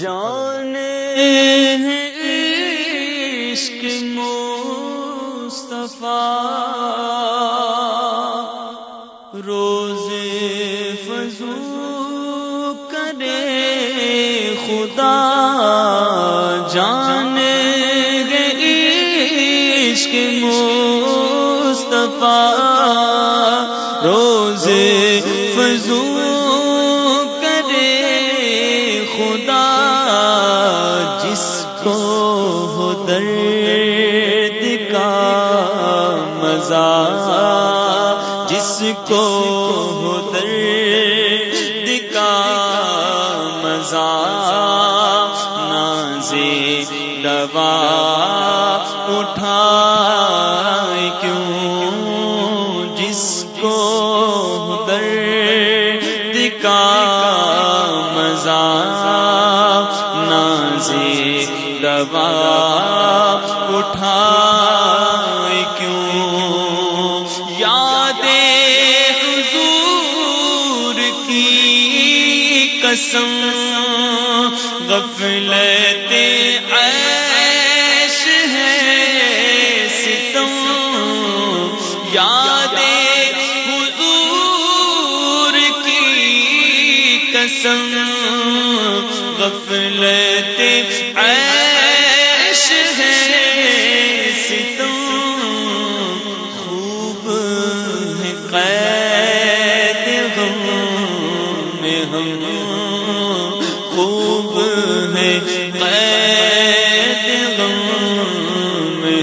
جان عشق مصطفیٰ روز فضو کرے خدا جان عشق مصطفیٰ جس کو درد کا مزہ، نازے دوا اٹھا کیوں؟ جس کو درد کا مزہ، نازے دوا کی قسم غفلت عیش ہے ستم۔ یاد حضور کی قسم غفلت عیش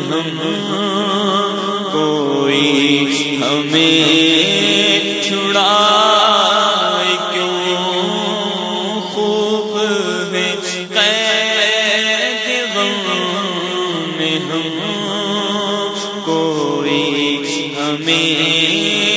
ہم کوئی ہمیں چھڑا کیوں؟ خوب ہے قید غم ہم کوئی ہمیں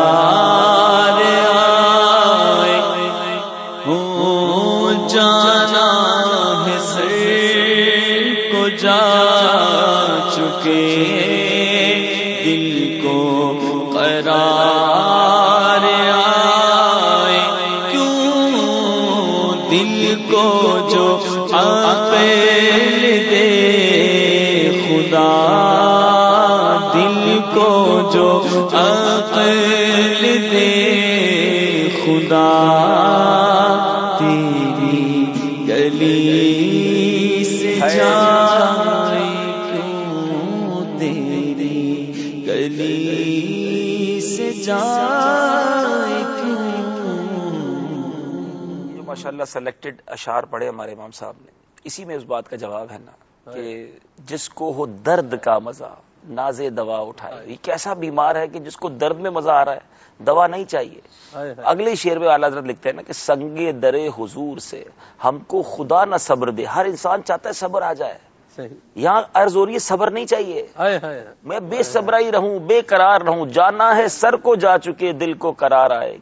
دل کو جو عقل دے خدا دل کو جو عقل دے خدا تیری گلی سے کیوں؟ تیری گلی سے جائے ماشاء اللہ سلیکٹڈ اشعار پڑھے ہمارے امام صاحب نے۔ اسی میں اس بات کا جواب ہے نا کہ جس کو ہو درد کا مزہ ناز دوا اٹھائے۔ یہ کیسا بیمار ہے کہ جس کو درد میں مزہ آ رہا ہے دوا نہیں چاہیے۔ اگلے شیر میں اعلیٰ حضرت لکھتے ہیں نا کہ سنگے درے حضور سے ہم کو خدا نہ صبر دے۔ ہر انسان چاہتا ہے صبر آ جائے۔ یہاں عرض ہو رہی ہے صبر نہیں چاہیے۔ میں بے صبر ہی رہوں بے قرار رہوں جانا ہے سر کو جا چکے دل کو قرار آئے۔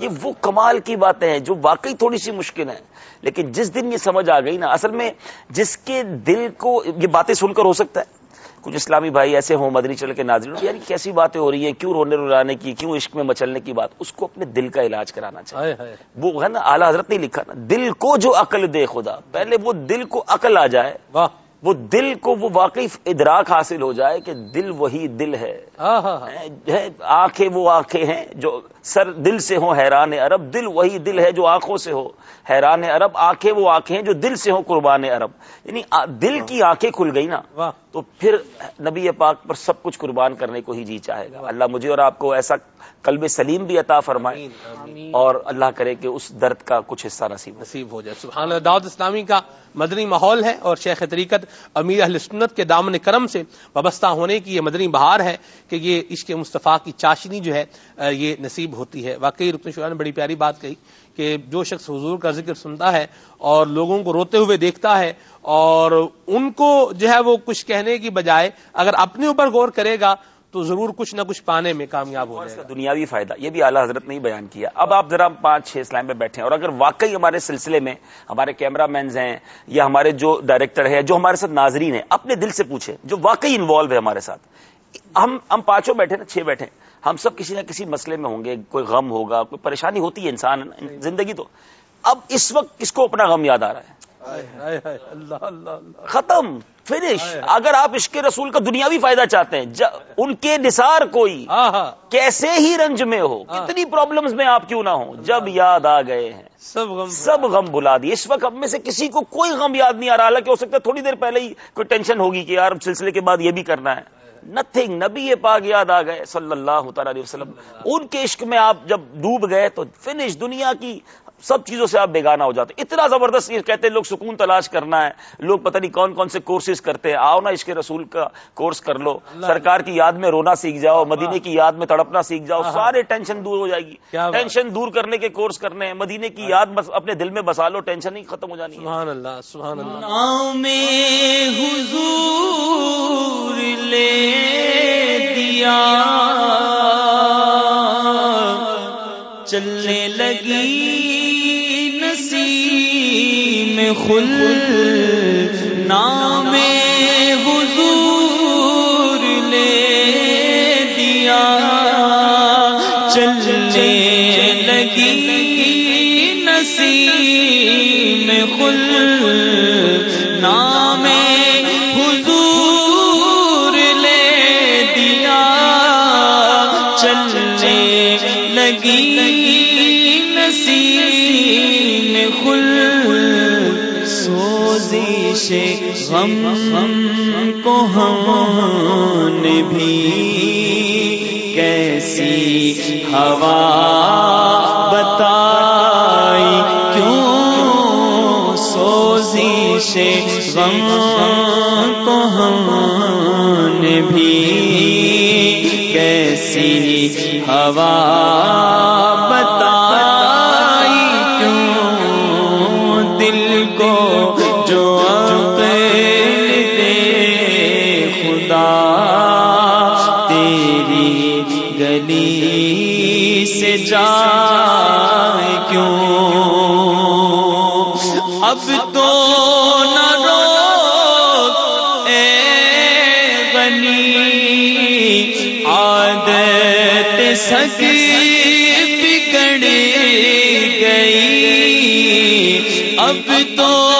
یہ وہ کمال کی باتیں ہیں جو واقعی تھوڑی سی مشکل ہیں۔ لیکن جس دن یہ سمجھ آ گئی نا اصل میں جس کے دل کو یہ باتیں سن کر ہو سکتا ہے۔ کچھ اسلامی بھائی ایسے ہوں مدنی چل کے ناظرین یعنی کیسی باتیں ہو رہی ہیں؟ کیوں رونے رلانے کی کیوں عشق میں مچلنے کی بات؟ اس کو اپنے دل کا علاج کرانا چاہیے۔ وہ ہے نا اعلیٰ حضرت نہیں لکھا نا دل کو جو عقل دے خدا پہلے وہ دل کو عقل آ جائے۔ وہ دل کو وہ واقعی ادراک حاصل ہو جائے کہ دل وہی دل ہے۔ آنکھیں وہ آنکھیں ہیں جو سر دل سے ہو حیران عرب دل وہی دل ہے جو آنکھوں سے ہو حیران عرب آنکھیں وہ آنکھیں ہیں جو دل سے ہو قربان عرب۔ یعنی دل کی آنکھیں کھل گئی نا۔ تو پھر نبی پاک پر سب کچھ قربان کرنے کو ہی جی چاہے گا۔ اللہ مجھے اور آپ کو ایسا قلب سلیم بھی عطا فرمائے اور اللہ کرے کہ اس درد کا کچھ حصہ نصیب نصیب ہو جائے۔ سبحان اللہ دعوت اسلامی کا مدنی ماحول ہے اور شیخ طریقت امیر اہل سنت کے دامن کرم سے وابستہ ہونے کی یہ مدنی بہار ہے کہ یہ عشق مصطفیٰ کی چاشنی جو ہے یہ نصیب ہوتی ہے۔ واقعی رکن شعرا نے بڑی پیاری بات کہی کہ جو شخص حضور کا ذکر سنتا ہے اور لوگوں کو روتے ہوئے دیکھتا ہے اور ان کو جو ہے وہ کچھ کہنے کی بجائے اگر اپنے اوپر غور کرے گا تو ضرور کچھ نہ کچھ پانے میں کامیاب ہو جائے گا۔ دنیاوی فائدہ یہ بھی اعلیٰ حضرت نے بیان کیا۔ اب آپ ذرا پانچ چھ اسلام میں بیٹھے ہیں اور اگر واقعی ہمارے سلسلے میں ہمارے کیمرہ مینز ہیں یا ہمارے جو ڈائریکٹر ہیں جو ہمارے ساتھ ناظرین ہیں اپنے دل سے پوچھے جو واقعی انوالو ہے ہمارے ساتھ ہم ہم پانچوں بیٹھے نا چھ بیٹھے ہم سب کسی نہ کسی مسئلے میں ہوں گے کوئی غم ہوگا کوئی پریشانی ہوتی ہے انسان زندگی تو۔ اب اس وقت کس کو اپنا غم یاد آ رہا ہے؟ ختم فنش۔ اگر آپ عشق رسول کا دنیاوی فائدہ چاہتے ہیں ان کے نثار کوئی ہاں، ہاں۔ کیسے ہی رنج میں ہو ہاں۔ کتنی پرابلمز میں آپ کیوں نہ ہو جب یاد آ گئے ہیں۔ سب غم سب غم بلا دی اس وقت ہم میں سے کسی کو کوئی غم یاد نہیں آ رہا حالانکہ ہو سکتا ہے تھوڑی دیر پہلے ہی کوئی ٹینشن ہوگی کہ یار سلسلے کے بعد یہ بھی کرنا ہے۔ نتھنگ نبی پاک یاد آ گئے صلی اللہ تعالی علیہ وسلم. ان کے عشق میں آپ جب ڈوب گئے تو فنش دنیا کی سب چیزوں سے آپ بیگانہ ہو جاتے. اتنا زبردست کہتے ہیں لوگ سکون تلاش کرنا ہے. لوگ پتہ نہیں کون کون سے کورسز کرتے ہیں. آؤ نا عشق رسول کا کورس کر لو. سرکار کی یاد میں رونا سیکھ جاؤ. مدینے کی یاد میں تڑپنا سیکھ جاؤ. سارے ٹینشن دور ہو جائے گی. ٹینشن دور کرنے کے کورس کرنے ہیں. مدینے کی یاد اپنے دل میں بسا لو. ٹینشن ہی ختم ہو جانی سبحان اللہ سبحان اللہ. حضور لے دیا۔ چلنے لگی خل نام غم کو ہم نے بھی کیسی ہوا بتائی؟ کیوں سوزی سے غم کو ہم نے بھی کیسی ہوا جائے کیوں؟ اب تو نہ رو اے بنی عادت سکی بگڑ گئی۔ اب تو